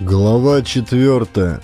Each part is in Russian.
Глава четвертая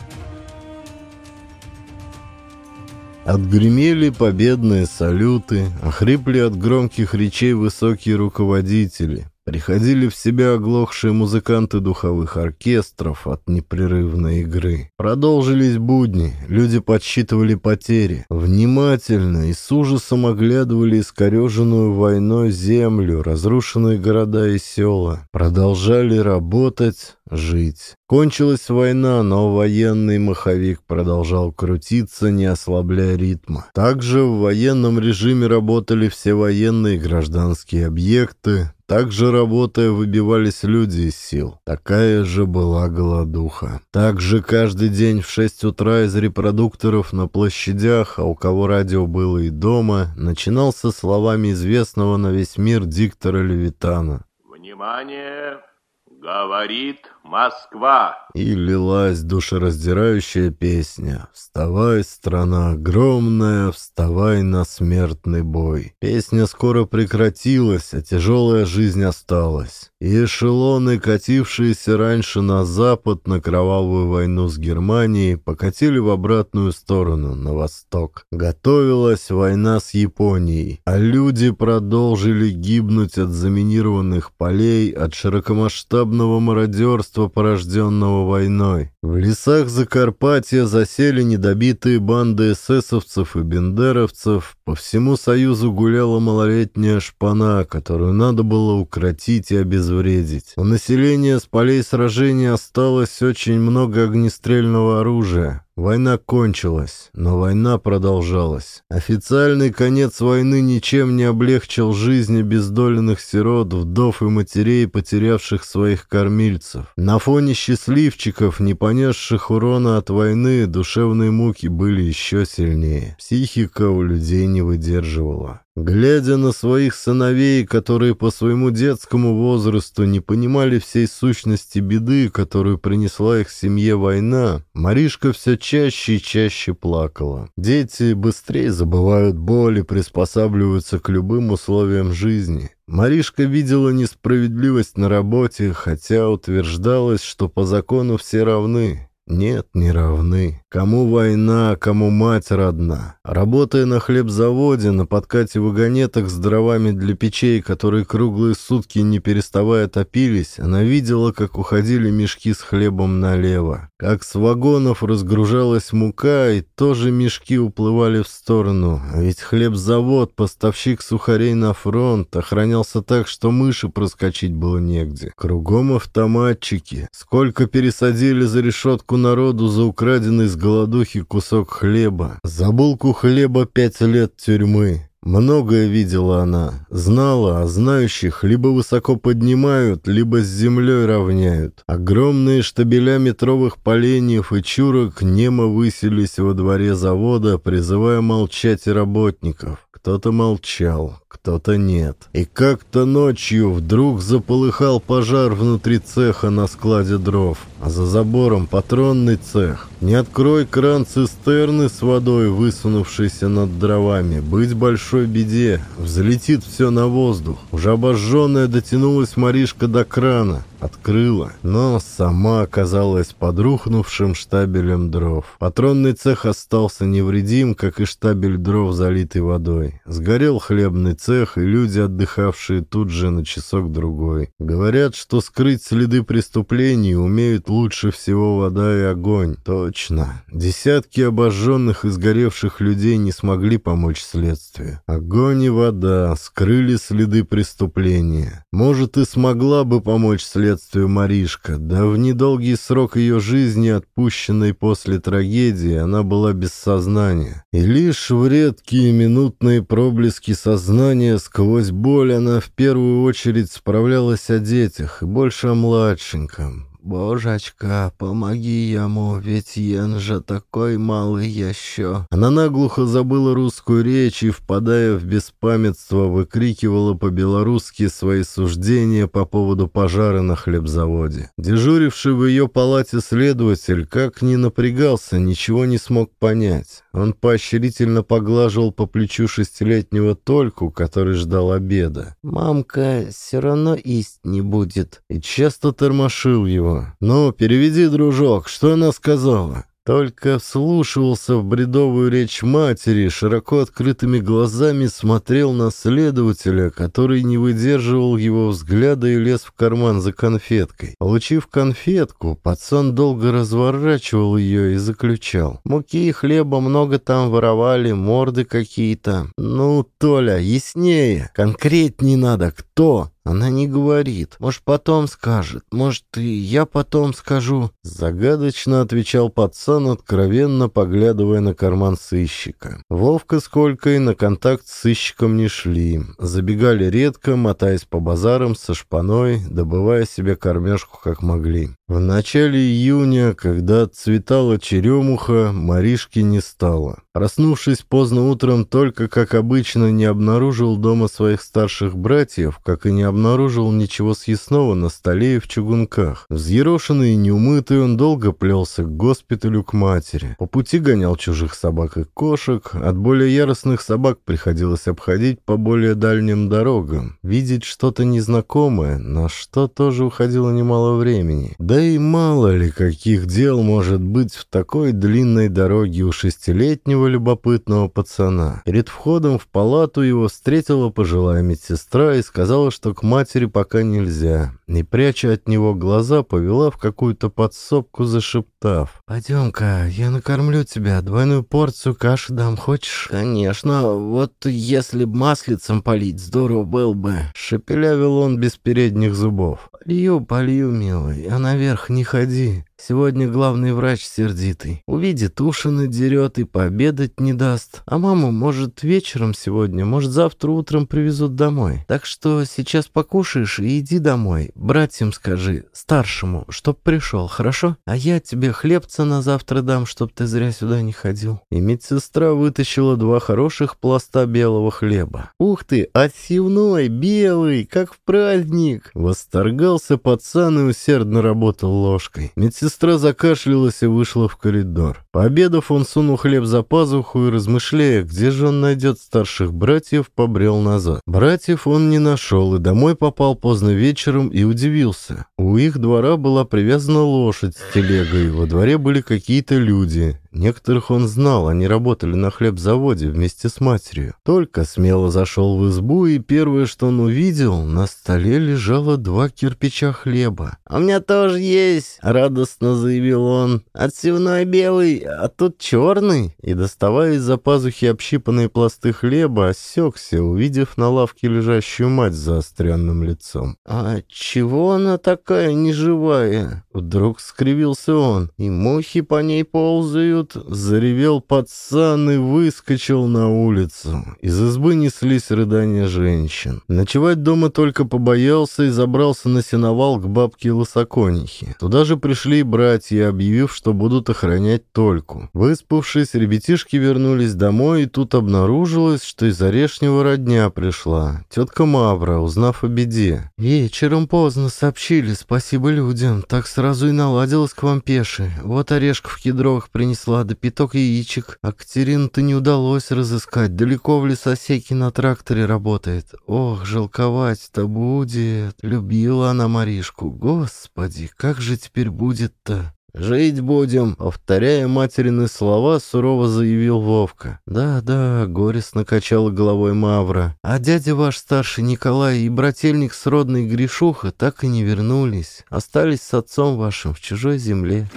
Отгремели победные салюты, охрипли от громких речей высокие руководители. Приходили в себя оглохшие музыканты духовых оркестров от непрерывной игры. Продолжились будни, люди подсчитывали потери. Внимательно и с ужасом оглядывали искореженную войной землю, разрушенные города и села. Продолжали работать, жить. Кончилась война, но военный маховик продолжал крутиться, не ослабляя ритма. Также в военном режиме работали все военные и гражданские объекты, также работая, выбивались люди из сил. Такая же была голодуха. Также каждый день в 6 утра из репродукторов на площадях, а у кого радио было и дома, начинался словами известного на весь мир диктора Левитана. «Внимание! Говорит Москва!» И лилась душераздирающая песня «Вставай, страна огромная, вставай на смертный бой». Песня скоро прекратилась, а тяжелая жизнь осталась. И эшелоны, катившиеся раньше на запад на кровавую войну с Германией, покатили в обратную сторону, на восток. Готовилась война с Японией, а люди продолжили гибнуть от заминированных полей, от широкомасштабного мародерства, порожденного войной. В лесах Закарпатья засели недобитые банды эсэсовцев и бендеровцев. По всему Союзу гуляла малолетняя шпана, которую надо было укротить и обезвредить. У населения с полей сражений осталось очень много огнестрельного оружия. Война кончилась, но война продолжалась. Официальный конец войны ничем не облегчил жизни бездоленных сирот, вдов и матерей, потерявших своих кормильцев. На фоне счастливчиков, не понесших урона от войны, душевные муки были еще сильнее. Психика у людей не выдерживала. Глядя на своих сыновей, которые по своему детскому возрасту не понимали всей сущности беды, которую принесла их семье война, Маришка все чаще и чаще плакала. Дети быстрее забывают боль и приспосабливаются к любым условиям жизни. Маришка видела несправедливость на работе, хотя утверждалось, что по закону все равны. Нет, не равны. Кому война, кому мать родна. Работая на хлебзаводе, на подкате вагонеток с дровами для печей, которые круглые сутки не переставая топились, она видела, как уходили мешки с хлебом налево. Как с вагонов разгружалась мука, и тоже мешки уплывали в сторону. А ведь хлебзавод, поставщик сухарей на фронт, охранялся так, что мыши проскочить было негде. Кругом автоматчики. Сколько пересадили за решетку народу за украденный с голодухи кусок хлеба. За булку хлеба пять лет тюрьмы. Многое видела она, знала, а знающих либо высоко поднимают, либо с землей равняют. Огромные штабеля метровых поленьев и чурок немо высились во дворе завода, призывая молчать и работников. Кто-то молчал, кто-то нет. И как-то ночью вдруг заполыхал пожар внутри цеха на складе дров, а за забором патронный цех. Не открой кран цистерны с водой, высунувшейся над дровами, быть большой беде, взлетит все на воздух. Уже обожженная дотянулась Маришка до крана, открыла, но сама оказалась под рухнувшим штабелем дров. Патронный цех остался невредим, как и штабель дров, залитый водой. Сгорел хлебный цех, и люди, отдыхавшие тут же на часок-другой. Говорят, что скрыть следы преступлений умеют лучше всего вода и огонь. Точно. Десятки обожженных и сгоревших людей не смогли помочь следствию. Огонь и вода скрыли следы преступления. Может, и смогла бы помочь следствию Маришка, да в недолгий срок ее жизни, отпущенной после трагедии, она была без сознания. И лишь в редкие минутные проблески сознания сквозь боль она в первую очередь справлялась о детях и больше о младшеньком. «Божечка, помоги ему, ведь Йен же такой малый еще». Она наглухо забыла русскую речь и, впадая в беспамятство, выкрикивала по-белорусски свои суждения по поводу пожара на хлебзаводе. Дежуривший в ее палате следователь, как ни напрягался, ничего не смог понять. Он поощрительно поглаживал по плечу шестилетнего Тольку, который ждал обеда. «Мамка все равно есть не будет», и часто тормошил его. Иванова. Ну, переведи, дружок, что она сказала?» Только вслушивался в бредовую речь матери, широко открытыми глазами смотрел на следователя, который не выдерживал его взгляда и лез в карман за конфеткой. Получив конфетку, пацан долго разворачивал ее и заключал. Муки и хлеба много там воровали, морды какие-то. Ну, Толя, яснее, конкретней надо, кто? Она не говорит. Может, потом скажет. Может, и я потом скажу. Загадочно отвечал пацан, откровенно поглядывая на карман сыщика. Вовка с Колькой на контакт с сыщиком не шли. Забегали редко, мотаясь по базарам со шпаной, добывая себе кормежку как могли. В начале июня, когда цветала черемуха, Маришки не стало. Проснувшись поздно утром, только, как обычно, не обнаружил дома своих старших братьев, как и не обнаружил ничего съестного на столе и в чугунках. Взъерошенный и неумытый, он долго плелся к госпиталю к матери. По пути гонял чужих собак и кошек. От более яростных собак приходилось обходить по более дальним дорогам. Видеть что-то незнакомое, на что тоже уходило немало времени. Да и мало ли каких дел может быть в такой длинной дороге у шестилетнего любопытного пацана. Перед входом в палату его встретила пожилая медсестра и сказала, что к матери пока нельзя. Не пряча от него глаза, повела в какую-то подсобку, зашептав. «Пойдем-ка, я накормлю тебя, двойную порцию каши дам, хочешь?» «Конечно, вот если б маслицем полить, здорово был бы», — шепелявил он без передних зубов. «Полью, полью, милый, а наверх не ходи». Сегодня главный врач сердитый. Увидит, уши надерет и пообедать не даст. А маму, может, вечером сегодня, может, завтра утром привезут домой. Так что сейчас покушаешь и иди домой. Братьям скажи, старшему, чтоб пришел, хорошо? А я тебе хлебца на завтра дам, чтоб ты зря сюда не ходил». И медсестра вытащила два хороших пласта белого хлеба. «Ух ты, отсевной, белый, как в праздник!» Восторгался пацан и усердно работал ложкой. Медсестра закашлялась и вышла в коридор. Пообедав, он сунул хлеб за пазуху и, размышляя, где же он найдет старших братьев, побрел назад. Братьев он не нашел и домой попал поздно вечером и удивился. У их двора была привязана лошадь с телегой, во дворе были какие-то люди. Некоторых он знал, они работали на хлебзаводе вместе с матерью. Только смело зашел в избу, и первое, что он увидел, на столе лежало два кирпича хлеба. «А «У меня тоже есть!» — радостно заявил он. «Отсевной белый, а тут черный!» И, доставая из-за пазухи общипанные пласты хлеба, осекся, увидев на лавке лежащую мать с заостренным лицом. «А чего она такая неживая?» Вдруг скривился он, и мухи по ней ползают, заревел пацан и выскочил на улицу. Из избы неслись рыдания женщин. Ночевать дома только побоялся и забрался на сеновал к бабке Лысоконихе. Туда же пришли братья, объявив, что будут охранять Тольку. Выспавшись, ребятишки вернулись домой, и тут обнаружилось, что из Орешнего родня пришла. Тетка Мавра, узнав о беде. «Вечером поздно сообщили, спасибо людям. Так сразу и наладилась к вам пеши. Вот орешков кедровых принесла склада пяток яичек, а Катерину-то не удалось разыскать. Далеко в лесосеке на тракторе работает. Ох, жалковать-то будет. Любила она Маришку. Господи, как же теперь будет-то? «Жить будем», — повторяя материны слова, сурово заявил Вовка. «Да, да», — горестно качала головой Мавра. «А дядя ваш старший Николай и брательник сродный Гришуха так и не вернулись. Остались с отцом вашим в чужой земле».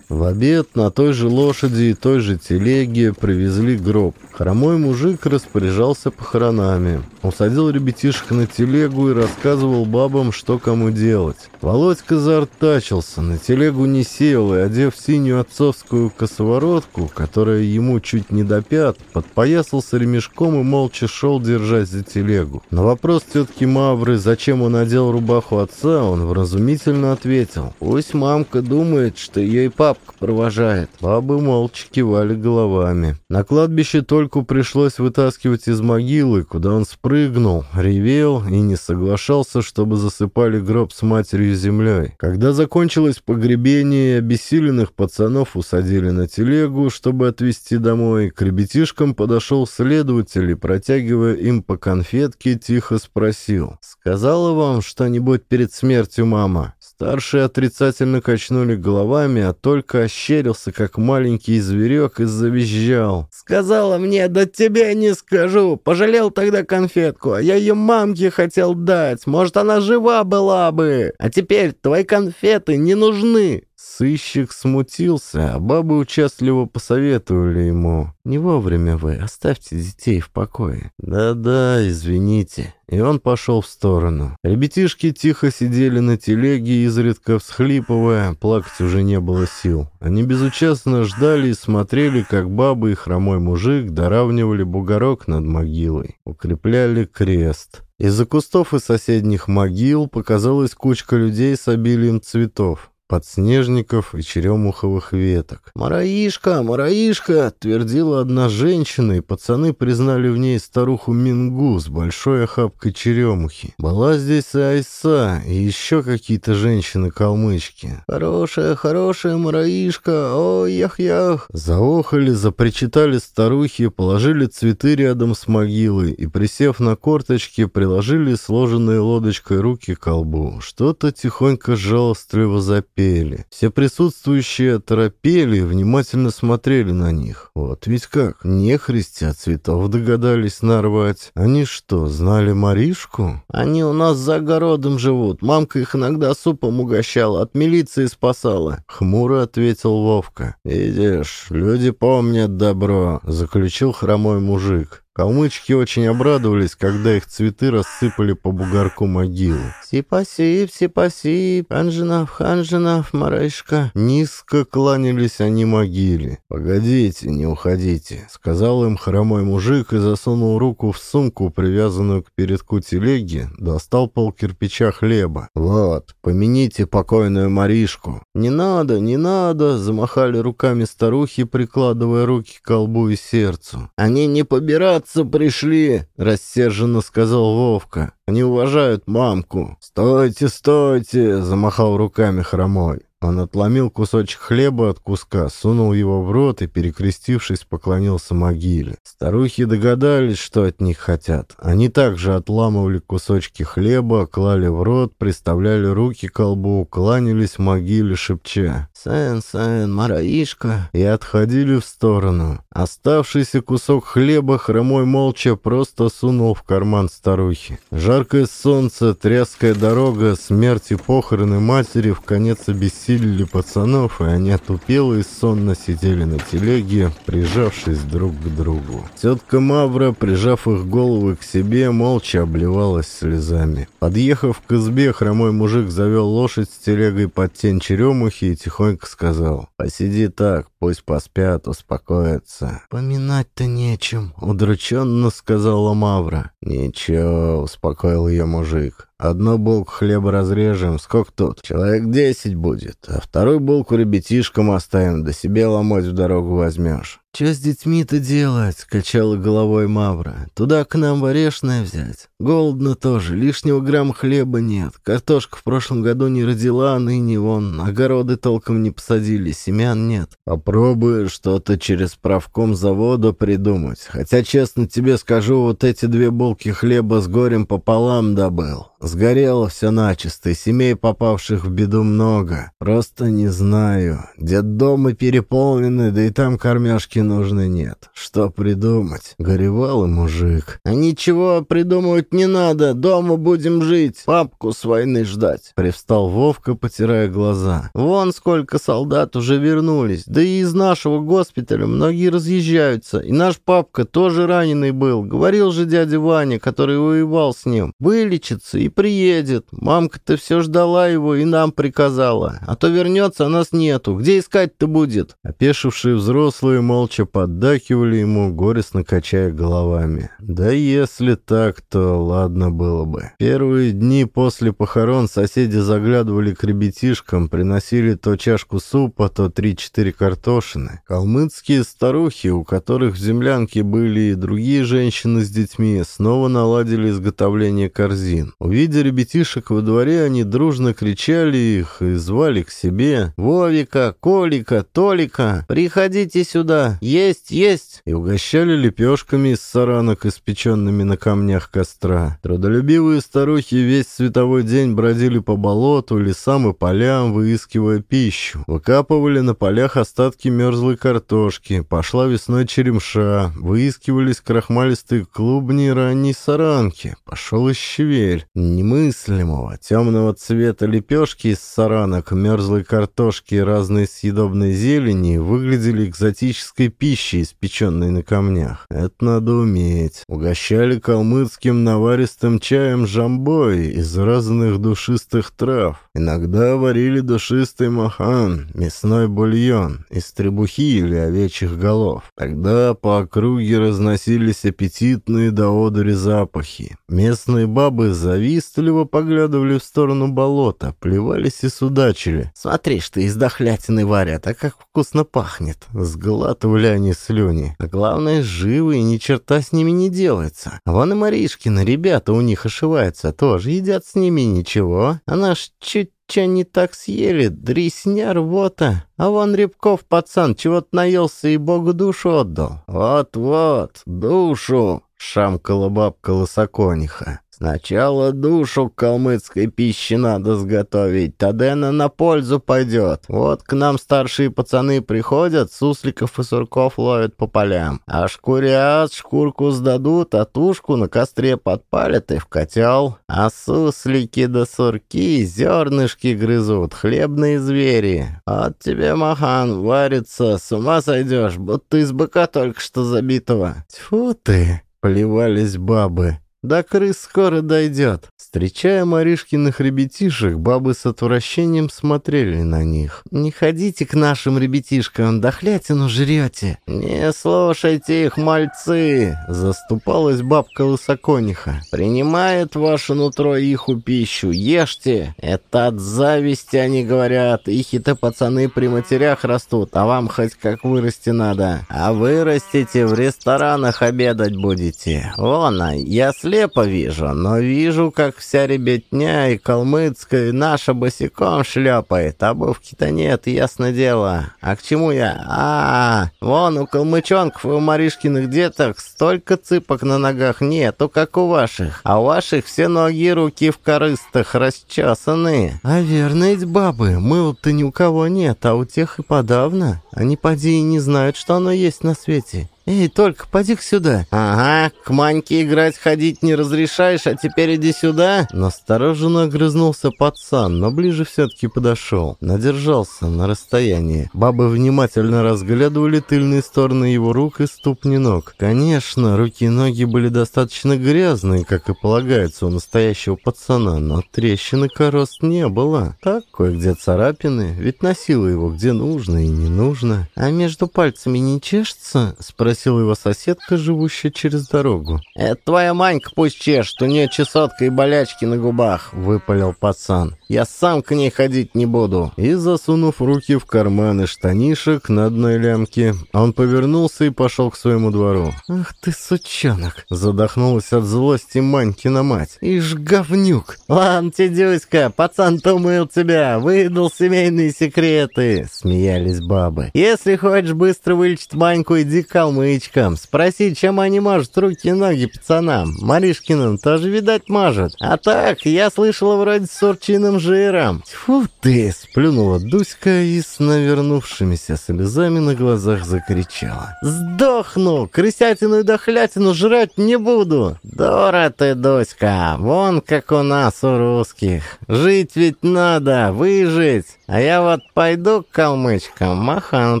В обед на той же лошади и той же телеге привезли гроб. Хромой мужик распоряжался похоронами. Усадил ребятишек на телегу и рассказывал бабам, что кому делать. Володька заортачился, на телегу не сел и, одев синюю отцовскую косоворотку, которая ему чуть не до пят, подпоясался ремешком и молча шел, держась за телегу. На вопрос тетки Мавры, зачем он одел рубаху отца, он вразумительно ответил. «Пусть мамка думает, что ее и папка провожает». Бабы молча кивали головами. На кладбище только пришлось вытаскивать из могилы, куда он спрыгнул, ревел и не соглашался, чтобы засыпали гроб с матерью землей. Когда закончилось погребение, обессиленных пацанов усадили на телегу, чтобы отвезти домой. К ребятишкам подошел следователь и, протягивая им по конфетке, тихо спросил. «Сказала вам что-нибудь перед смертью мама?» Старшие отрицательно качнули головами, а только ощерился, как маленький зверек, и завизжал. «Сказала мне, да тебе не скажу. Пожалел тогда конфетку, а я ее мамке хотел дать. Может, она жива была бы. А теперь твои конфеты не нужны». Сыщик смутился, а бабы участливо посоветовали ему. «Не вовремя вы, оставьте детей в покое». «Да-да, извините». И он пошел в сторону. Ребятишки тихо сидели на телеге, изредка всхлипывая, плакать уже не было сил. Они безучастно ждали и смотрели, как бабы и хромой мужик доравнивали бугорок над могилой, укрепляли крест. Из-за кустов и соседних могил показалась кучка людей с обилием цветов подснежников и черемуховых веток. «Мараишка, Мараишка!» — твердила одна женщина, и пацаны признали в ней старуху Мингу с большой охапкой черемухи. Была здесь и Айса, и еще какие-то женщины-калмычки. «Хорошая, хорошая Мараишка! Ой, ях-ях!» Заохали, запричитали старухи, положили цветы рядом с могилой и, присев на корточки, приложили сложенные лодочкой руки к колбу. Что-то тихонько жалостливо запели пели. Все присутствующие торопели и внимательно смотрели на них. Вот ведь как, нехристи, а цветов догадались нарвать. Они что, знали Маришку? Они у нас за огородом живут. Мамка их иногда супом угощала, от милиции спасала. Хмуро ответил Вовка. Видишь, люди помнят добро, заключил хромой мужик. Калмычки очень обрадовались, когда их цветы рассыпали по бугорку могилы. «Сипасип, сипасип, ханҗанав, ханҗанав, марайшка». Низко кланялись они могиле. «Погодите, не уходите», — сказал им хромой мужик и засунул руку в сумку, привязанную к передку телеги, достал пол кирпича хлеба. «Вот, помяните покойную Маришку». «Не надо, не надо», — замахали руками старухи, прикладывая руки к колбу и сердцу. «Они не побираться «Драться пришли!» — рассерженно сказал Вовка. «Они уважают мамку!» «Стойте, стойте!» — замахал руками хромой. Он отломил кусочек хлеба от куска, сунул его в рот и, перекрестившись, поклонился могиле. Старухи догадались, что от них хотят. Они также отламывали кусочки хлеба, клали в рот, приставляли руки к колбу, кланялись могиле, шепча «Сэн, сэн, мараишка!» и отходили в сторону. Оставшийся кусок хлеба хромой молча просто сунул в карман старухи. Жаркое солнце, тряская дорога, смерть и похороны матери в конец обессилили пацанов, и они отупело и сонно сидели на телеге, прижавшись друг к другу. Тетка Мавра, прижав их головы к себе, молча обливалась слезами. Подъехав к избе, хромой мужик завел лошадь с телегой под тень черемухи и тихонько сказал «Посиди так, пусть поспят, успокоятся». «Поминать-то нечем», — удрученно сказала Мавра. «Ничего», — успокоил ее мужик. Одну булку хлеба разрежем, сколько тут? Человек десять будет, а вторую булку ребятишкам оставим, да себе ломоть в дорогу возьмешь. «Что с детьми-то делать?» — качала головой Мавра. «Туда к нам ворешное взять. Голодно тоже, лишнего грамма хлеба нет. Картошка в прошлом году не родила, а ныне вон. Огороды толком не посадили, семян нет. Попробуй что-то через правком завода придумать. Хотя, честно тебе скажу, вот эти две булки хлеба с горем пополам добыл. Сгорело все начисто, и семей, попавших в беду, много. Просто не знаю. Детдомы переполнены, да и там кормежки нужны нет. Что придумать? Горевал и мужик. А ничего придумывать не надо, дома будем жить, папку с войны ждать. Привстал Вовка, потирая глаза. Вон сколько солдат уже вернулись, да и из нашего госпиталя многие разъезжаются. И наш папка тоже раненый был. Говорил же дядя Ваня, который воевал с ним. Вылечится и приедет. Мамка-то все ждала его и нам приказала. А то вернется, а нас нету. Где искать-то будет? Опешившие взрослые молча поддакивали ему, горестно качая головами. Да если так, то ладно было бы. Первые дни после похорон соседи заглядывали к ребятишкам, приносили то чашку супа, то три-четыре картошины. Калмыцкие старухи, у которых в землянке были и другие женщины с детьми, снова наладили изготовление корзин. Увидев Видя ребятишек во дворе, они дружно кричали их и звали к себе. «Вовика, Колика, Толика, приходите сюда! Есть, есть!» И угощали лепешками из саранок, испеченными на камнях костра. Трудолюбивые старухи весь световой день бродили по болоту, лесам и полям, выискивая пищу. Выкапывали на полях остатки мерзлой картошки. Пошла весной черемша. Выискивались крахмалистые клубни и ранней саранки. Пошел и. Немыслимого, темного цвета лепешки из саранок, мерзлой картошки и разной съедобной зелени выглядели экзотической пищей, испеченной на камнях. Это надо уметь. Угощали калмыцким наваристым чаем жамбой из разных душистых трав. Иногда варили душистый махан, мясной бульон из требухи или овечьих голов. Тогда по округе разносились аппетитные до одури запахи. Местные бабы завистливо поглядывали в сторону болота, плевались и судачили. «Смотри, что из дохлятины варят, а как вкусно пахнет!» Сглатывали они слюни. А главное, живы и ни черта с ними не делается. Вон и Маришкины ребята у них ошиваются, тоже едят с ними ничего. Она ж чуть Че не так съели, дресня рвота. А вон Рябков, пацан, чего-то наелся и Богу душу отдал. Вот-вот, душу, шамкала бабка лысокониха. Сначала душу к калмыцкой пище надо сготовить, тогда она на пользу пойдет. Вот к нам старшие пацаны приходят, сусликов и сурков ловят по полям. А шкурят, шкурку сдадут, а тушку на костре подпалят и в котел. А суслики да сурки зернышки грызут, хлебные звери. От тебе, махан, варится, с ума сойдешь, будто из быка только что забитого. Тьфу ты, плевались бабы. Да крыс скоро дойдет. Встречая Маришкиных ребятишек, бабы с отвращением смотрели на них. «Не ходите к нашим ребятишкам, дохлятину жрете!» «Не слушайте их, мальцы!» — заступалась бабка Лысокониха. «Принимает ваше нутро иху пищу, ешьте! Это от зависти, они говорят. Ихи-то пацаны при матерях растут, а вам хоть как вырасти надо. А вырастите, в ресторанах обедать будете. Вон, я слепо вижу, но вижу, как вся ребятня и калмыцкая, и наша босиком шлепает. Обувки-то нет, ясно дело. А к чему я? А, -а, -а вон у калмычонков и у Маришкиных деток столько цыпок на ногах нету, как у ваших. А у ваших все ноги и руки в корыстах расчесаны. А верно ведь, бабы, мыл-то ни у кого нет, а у тех и подавно. Они поди и не знают, что оно есть на свете. «Эй, только поди сюда!» «Ага, к Маньке играть ходить не разрешаешь, а теперь иди сюда!» Настороженно огрызнулся пацан, но ближе все-таки подошел. Надержался на расстоянии. Бабы внимательно разглядывали тыльные стороны его рук и ступни ног. Конечно, руки и ноги были достаточно грязные, как и полагается у настоящего пацана, но трещины корост не было. Так, кое-где царапины, ведь носила его где нужно и не нужно. «А между пальцами не чешется?» — спросил спросила его соседка, живущая через дорогу. «Это твоя Манька пусть чешет, у нее чесотка и болячки на губах», — выпалил пацан. «Я сам к ней ходить не буду». И, засунув руки в карманы штанишек на одной лямке, он повернулся и пошел к своему двору. «Ах ты, сучонок!» — задохнулась от злости Манькина мать. «Ишь, говнюк!» «Ладно, Тедюська, пацан-то умыл тебя, выдал семейные секреты!» — смеялись бабы. «Если хочешь быстро вылечить Маньку, иди к калмы привычкам. Спроси, чем они мажут руки и ноги пацанам. Маришкиным тоже, видать, мажут. А так, я слышала вроде с урчиным жиром. Тьфу ты, сплюнула Дуська и с навернувшимися слезами на глазах закричала. Сдохну, крысятину и дохлятину жрать не буду. Дора ты, Дуська, вон как у нас у русских. Жить ведь надо, выжить. А я вот пойду к калмычкам, махан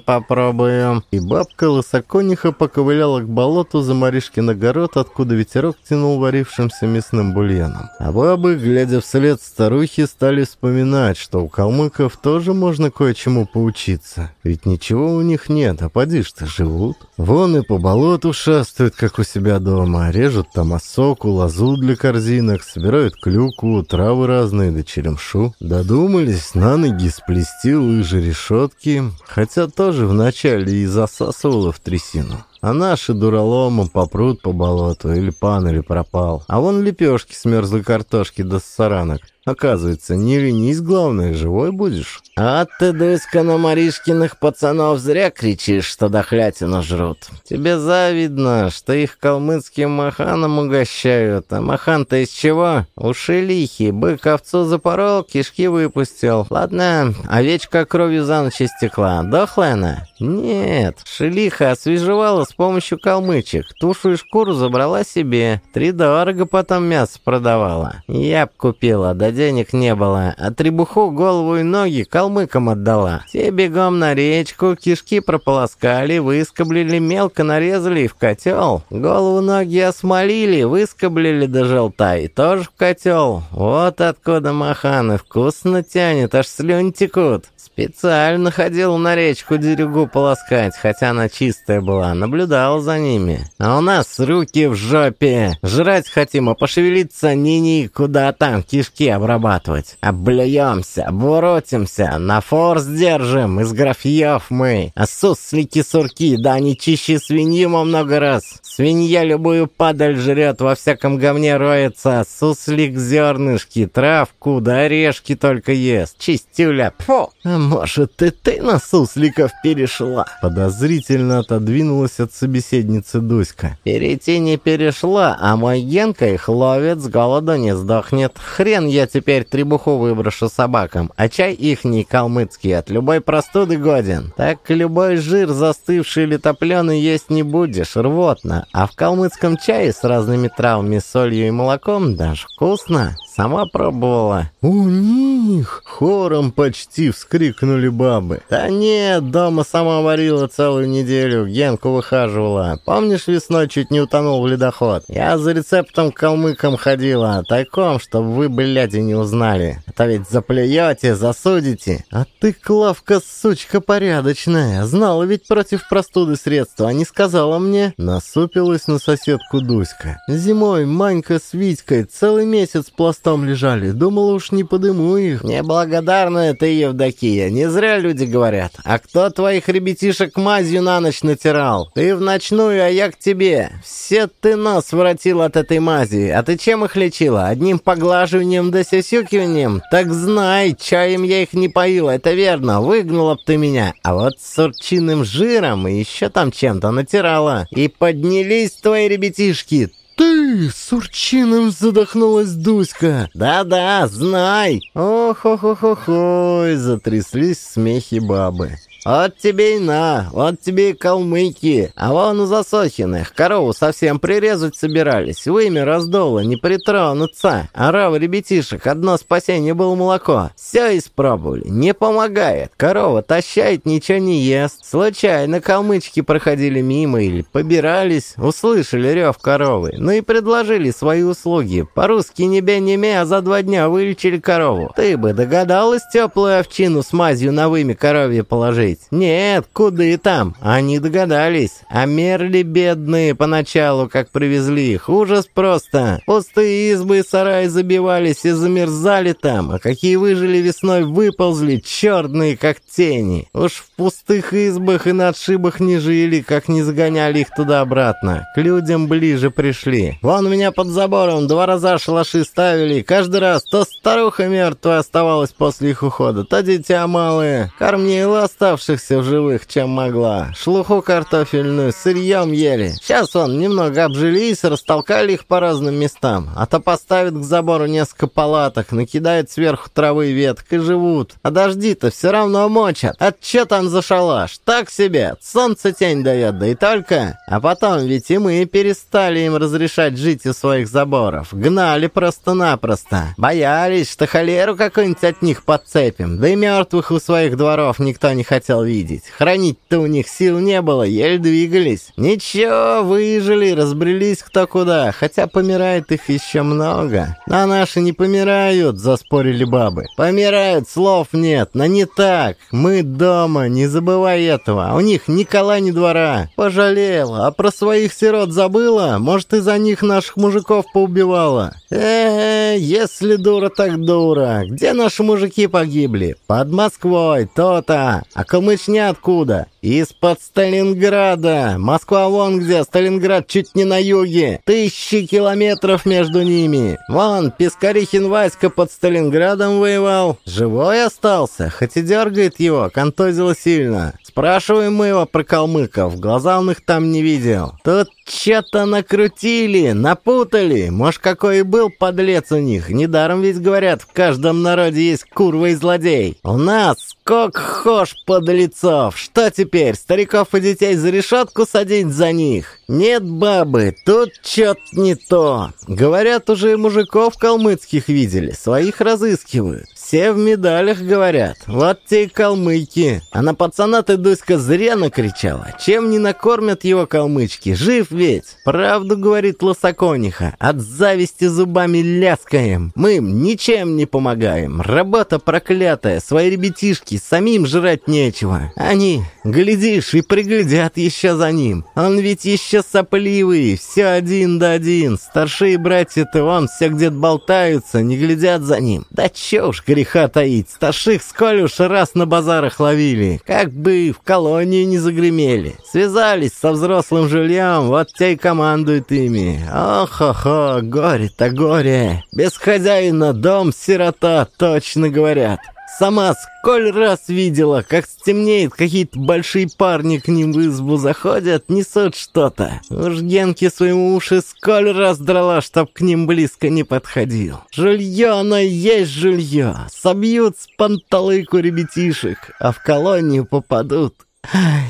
попробую. И бабка лысокониха поковыляла к болоту за Маришкин огород, откуда ветерок тянул варившимся мясным бульоном. А бабы, глядя вслед старухи, стали вспоминать, что у калмыков тоже можно кое-чему поучиться. Ведь ничего у них нет, а поди что живут. Вон и по болоту шастают, как у себя дома, режут там осоку, лозу для корзинок, собирают клюкву, травы разные да черемшу. Додумались на ноги сплести лыжи решетки, хотя тоже вначале и засасывало в трясину. А наши дураломом попрут по болоту, или пан, или пропал. А вон лепешки с мерзлой картошки до да саранок. Оказывается, не ленись, главное, живой будешь. А ты, Дуська, на Маришкиных пацанов зря кричишь, что дохлятину жрут. Тебе завидно, что их калмыцким маханом угощают. А махан-то из чего? Уши лихи, бык овцу запорол, кишки выпустил. Ладно, овечка кровью за ночь истекла. Дохлая она? Нет, шелиха освежевала с помощью калмычек. Тушу и шкуру забрала себе. Три дорого потом мясо продавала. Я б купила, да денег не было, а требуху голову и ноги калмыкам отдала. Те бегом на речку, кишки прополоскали, выскоблили, мелко нарезали и в котел. Голову ноги осмолили, выскоблили до желта и тоже в котел. Вот откуда маханы вкусно тянет, аж слюнь текут. Специально ходил на речку дерюгу полоскать, хотя она чистая была, наблюдал за ними. А у нас руки в жопе. Жрать хотим, а пошевелиться ни-ни, куда там кишки обрабатывать. Облюемся, обворотимся, на форс держим, из графьев мы. А суслики-сурки, да они чище свиньи во много раз. Свинья любую падаль жрет, во всяком говне роется. Суслик зернышки, травку, да орешки только ест. Чистюля, фу! «Может, и ты на сусликов перешла?» Подозрительно отодвинулась от собеседницы Дуська. «Перейти не перешла, а мой Генка их ловит, с голода не сдохнет. Хрен я теперь требуху выброшу собакам, а чай ихний калмыцкий от любой простуды годен. Так любой жир, застывший или топленый, есть не будешь, рвотно. А в калмыцком чае с разными травами, солью и молоком даже вкусно. Сама пробовала». «У них!» — хором почти вскрикнули бабы. «Да нет, дома сама варила целую неделю, Генку выхаживала. Помнишь, весной чуть не утонул в ледоход? Я за рецептом к калмыкам ходила, тайком, чтобы вы, бляди, не узнали. А то ведь заплюете, засудите. А ты, Клавка, сучка порядочная, знала ведь против простуды средства, а не сказала мне?» Насупилась на соседку Дуська. «Зимой Манька с Витькой целый месяц пластом лежали. Думала уж не подыму их. Неблагодарная ты, Евдокия. Не зря люди говорят. А кто твоих ребятишек мазью на ночь натирал? Ты в ночную, а я к тебе. Все ты нос воротил от этой мази. А ты чем их лечила? Одним поглаживанием да сюсюкиванием? Так знай, чаем я их не поила, это верно. Выгнала б ты меня. А вот с сурчиным жиром и еще там чем-то натирала. И поднялись твои ребятишки ты!» — с урчиным задохнулась Дуська. «Да-да, знай!» «Ох-ох-ох-ой!» — затряслись смехи бабы. «Вот тебе и на, вот тебе и калмыки. А вон у Засохиных корову совсем прирезать собирались. Вымя раздоло, не притронуться. Оравы ребятишек, одно спасение было молоко. Все испробовали, не помогает. Корова тащает, ничего не ест. Случайно калмычки проходили мимо или побирались, услышали рев коровы. Ну и предложили свои услуги. По-русски не бе не ме, а за два дня вылечили корову. Ты бы догадалась теплую овчину с мазью на вымя коровье положить? Ведь? Нет, и там. Они догадались. А мерли бедные поначалу, как привезли их. Ужас просто. Пустые избы и сараи забивались и замерзали там. А какие выжили весной, выползли, черные, как тени. Уж в пустых избах и на отшибах не жили, как не загоняли их туда-обратно. К людям ближе пришли. Вон у меня под забором два раза шалаши ставили. Каждый раз то старуха мертвая оставалась после их ухода, то дитя малые. Кормила оставшись оставшихся в живых, чем могла. Шлуху картофельную сырьем ели. Сейчас он немного обжились, растолкали их по разным местам. А то поставят к забору несколько палаток, накидают сверху травы и веток и живут. А дожди-то все равно мочат. А че там за шалаш? Так себе. Солнце тень дает, да и только. А потом ведь и мы перестали им разрешать жить у своих заборов. Гнали просто-напросто. Боялись, что холеру какую-нибудь от них подцепим. Да и мертвых у своих дворов никто не хотел хотел видеть. Хранить-то у них сил не было, еле двигались. Ничего, выжили, разбрелись кто куда, хотя помирает их еще много. А наши не помирают, заспорили бабы. Помирают, слов нет, но не так. Мы дома, не забывай этого. А у них ни кола, ни двора. Пожалела, а про своих сирот забыла? Может, из-за них наших мужиков поубивала? э, -э если дура, так дура. Где наши мужики погибли? Под Москвой, то-то. А Калмычня откуда? Из-под Сталинграда! Москва вон где, Сталинград чуть не на юге! Тысячи километров между ними! Вон, Пискарихин Васька под Сталинградом воевал. Живой остался, хоть и дергает его, контузило сильно. Спрашиваем мы его про калмыков, глаза он их там не видел. Тут что-то накрутили, напутали. Может, какой и был подлец у них. Недаром ведь говорят, в каждом народе есть курва и злодей. У нас скок хошь подлецов. Что теперь, стариков и детей за решетку садить за них? Нет, бабы, тут что-то не то. Говорят, уже мужиков калмыцких видели, своих разыскивают. Все в медалях говорят. Вот те и калмыки. А на пацана ты, Дуська, зря накричала. Чем не накормят его калмычки? Жив ведь. Правду говорит лосокониха. От зависти зубами ляскаем. Мы им ничем не помогаем. Работа проклятая. Свои ребятишки, самим жрать нечего. Они, глядишь, и приглядят еще за ним. Он ведь еще сопливый. Все один да один. Старшие братья-то вон все где-то болтаются, не глядят за ним. Да че уж, греха таить. Старших сколь уж раз на базарах ловили. Как бы в колонию не загремели. Связались со взрослым жильем, вот те и командуют ими. Ох-охо, горе-то горе. Без хозяина дом сирота, точно говорят. Сама сколь раз видела, как стемнеет, какие-то большие парни к ним в избу заходят, несут что-то. Уж Генке своему уши сколь раз драла, чтоб к ним близко не подходил. Жилье оно есть жилье. Собьют с панталыку ребятишек, а в колонию попадут. Ай,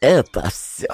это все.